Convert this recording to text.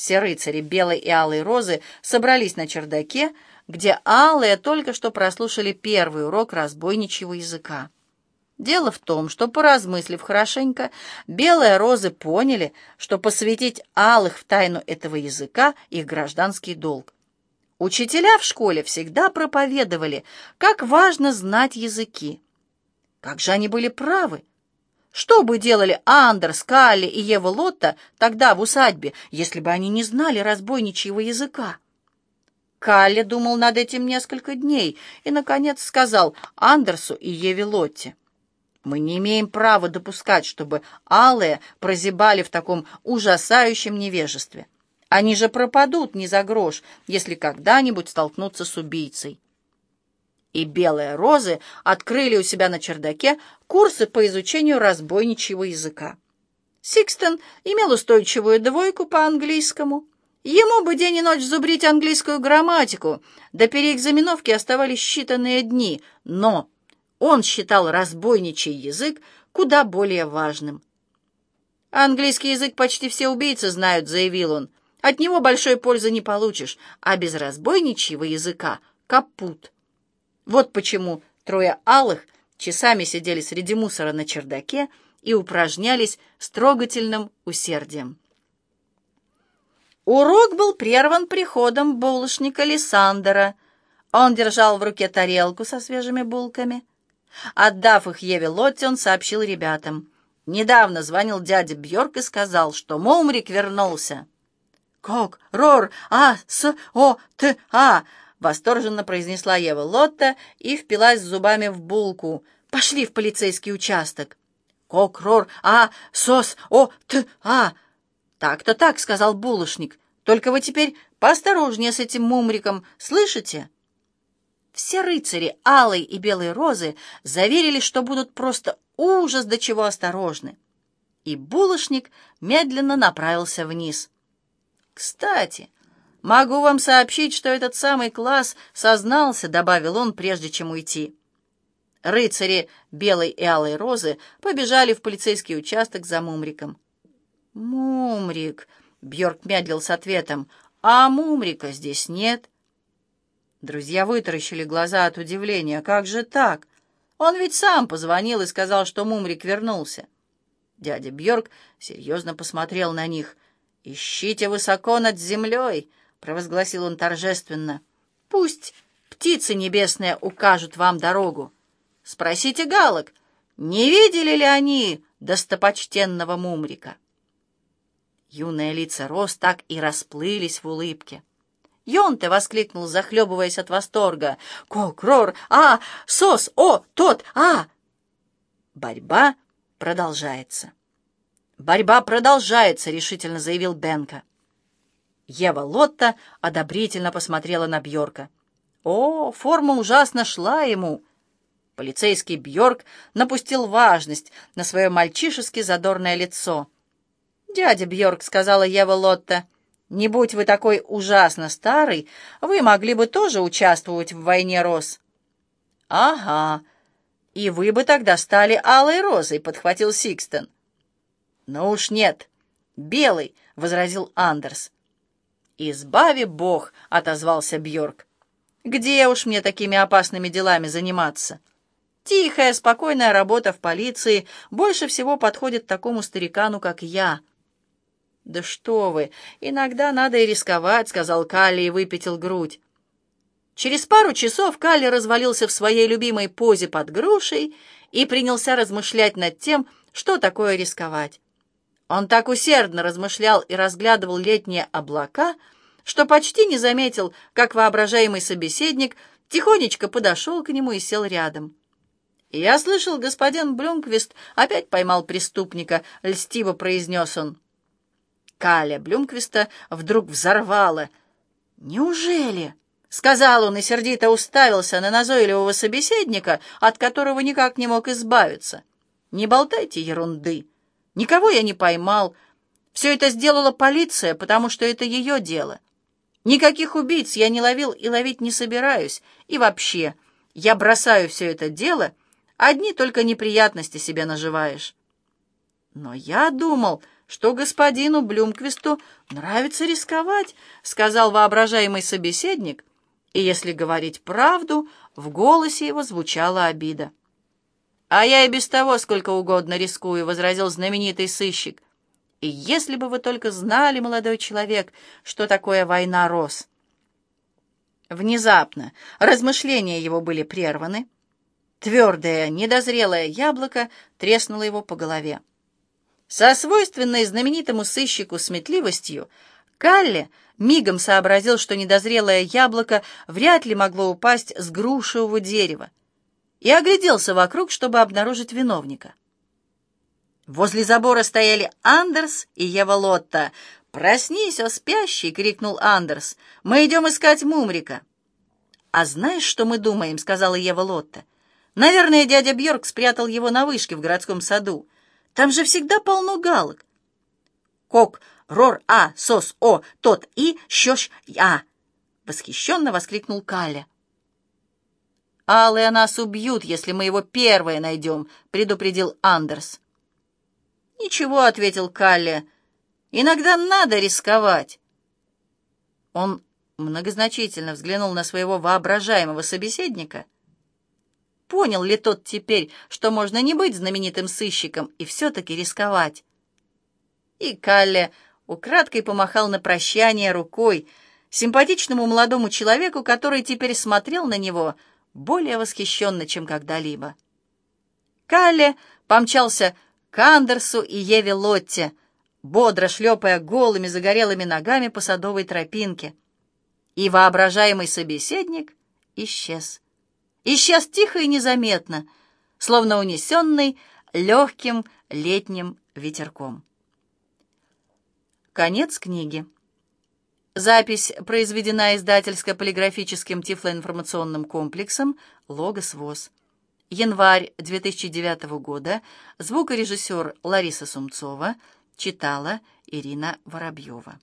Все рыцари белой и алой розы собрались на чердаке, где алые только что прослушали первый урок разбойничьего языка. Дело в том, что, поразмыслив хорошенько, белые розы поняли, что посвятить алых в тайну этого языка — их гражданский долг. Учителя в школе всегда проповедовали, как важно знать языки. Как же они были правы! Что бы делали Андерс, Калли и Ева Лотта тогда в усадьбе, если бы они не знали разбойничьего языка? Калли думал над этим несколько дней и, наконец, сказал Андерсу и Еве Лотте. «Мы не имеем права допускать, чтобы алые прозябали в таком ужасающем невежестве. Они же пропадут не за грош, если когда-нибудь столкнутся с убийцей» и белые розы открыли у себя на чердаке курсы по изучению разбойничьего языка. Сикстон имел устойчивую двойку по английскому. Ему бы день и ночь зубрить английскую грамматику, до переэкзаменовки оставались считанные дни, но он считал разбойничий язык куда более важным. «Английский язык почти все убийцы знают», — заявил он. «От него большой пользы не получишь, а без разбойничьего языка — капут». Вот почему трое алых часами сидели среди мусора на чердаке и упражнялись с трогательным усердием. Урок был прерван приходом булочника Лиссандера. Он держал в руке тарелку со свежими булками. Отдав их Еве Лотте, он сообщил ребятам. Недавно звонил дядя Бьорк и сказал, что Момрик вернулся. «Кок, рор, а, с, о, т, а!» Восторженно произнесла Ева Лотта и впилась зубами в булку. «Пошли в полицейский участок!» «Кок-рор! А! Сос! О! Т! А!» «Так-то так», — сказал булочник. «Только вы теперь поосторожнее с этим мумриком, слышите?» Все рыцари Алой и Белой Розы заверили, что будут просто ужас до чего осторожны. И булочник медленно направился вниз. «Кстати, «Могу вам сообщить, что этот самый класс сознался», — добавил он, прежде чем уйти. Рыцари белой и алой розы побежали в полицейский участок за Мумриком. «Мумрик», — Бьорк медлил с ответом, — «а Мумрика здесь нет». Друзья вытаращили глаза от удивления. «Как же так? Он ведь сам позвонил и сказал, что Мумрик вернулся». Дядя Бьорк серьезно посмотрел на них. «Ищите высоко над землей», — провозгласил он торжественно. «Пусть птицы небесные укажут вам дорогу. Спросите галок, не видели ли они достопочтенного мумрика?» Юные лица Рос так и расплылись в улыбке. «Йонте!» — воскликнул, захлебываясь от восторга. «Кок-рор! А! Сос! О! Тот! А!» Борьба продолжается. «Борьба продолжается», — решительно заявил Бенка. Ева Лотта одобрительно посмотрела на Бьорка. О, форма ужасно шла ему. Полицейский Бьорк напустил важность на свое мальчишески задорное лицо. «Дядя Бьорк», — сказала Ева Лотта, — «не будь вы такой ужасно старый, вы могли бы тоже участвовать в войне роз». «Ага, и вы бы тогда стали алой розой», — подхватил Сикстон. «Ну уж нет, белый», — возразил Андерс. «Избави Бог!» — отозвался Бьорк. «Где уж мне такими опасными делами заниматься? Тихая, спокойная работа в полиции больше всего подходит такому старикану, как я». «Да что вы! Иногда надо и рисковать», — сказал Калли и выпятил грудь. Через пару часов Калли развалился в своей любимой позе под грушей и принялся размышлять над тем, что такое рисковать. Он так усердно размышлял и разглядывал летние облака, что почти не заметил, как воображаемый собеседник тихонечко подошел к нему и сел рядом. «Я слышал, господин Блюмквист опять поймал преступника», — льстиво произнес он. Каля Блюмквиста вдруг взорвала. «Неужели?» — сказал он и сердито уставился на назойливого собеседника, от которого никак не мог избавиться. «Не болтайте ерунды. Никого я не поймал. Все это сделала полиция, потому что это ее дело. Никаких убийц я не ловил и ловить не собираюсь. И вообще, я бросаю все это дело, одни только неприятности себе наживаешь. Но я думал, что господину Блюмквисту нравится рисковать, сказал воображаемый собеседник, и, если говорить правду, в голосе его звучала обида. «А я и без того сколько угодно рискую», — возразил знаменитый сыщик. «И если бы вы только знали, молодой человек, что такое война роз». Внезапно размышления его были прерваны. Твердое, недозрелое яблоко треснуло его по голове. Со свойственной знаменитому сыщику сметливостью Калли мигом сообразил, что недозрелое яблоко вряд ли могло упасть с грушевого дерева, и огляделся вокруг, чтобы обнаружить виновника. Возле забора стояли Андерс и Ева Лотта. «Проснись, о спящий!» — крикнул Андерс. «Мы идем искать Мумрика». «А знаешь, что мы думаем?» — сказала Ева Лотта. «Наверное, дядя Бьорк спрятал его на вышке в городском саду. Там же всегда полно галок». «Кок, рор, а, сос, о, тот, и, щёш, а!» — восхищенно воскликнул Каля. «Аллы нас убьют, если мы его первые найдем», — предупредил Андерс. «Ничего», — ответил Калле, — «иногда надо рисковать». Он многозначительно взглянул на своего воображаемого собеседника. Понял ли тот теперь, что можно не быть знаменитым сыщиком и все-таки рисковать? И Калле украдкой помахал на прощание рукой симпатичному молодому человеку, который теперь смотрел на него — более восхищенно, чем когда-либо. Калле помчался к Андерсу и Еве Лотте, бодро шлепая голыми загорелыми ногами по садовой тропинке. И воображаемый собеседник исчез. Исчез тихо и незаметно, словно унесенный легким летним ветерком. Конец книги. Запись произведена издательско-полиграфическим тифлоинформационным комплексом «Логос ВОЗ». Январь 2009 года. Звукорежиссер Лариса Сумцова. Читала Ирина Воробьева.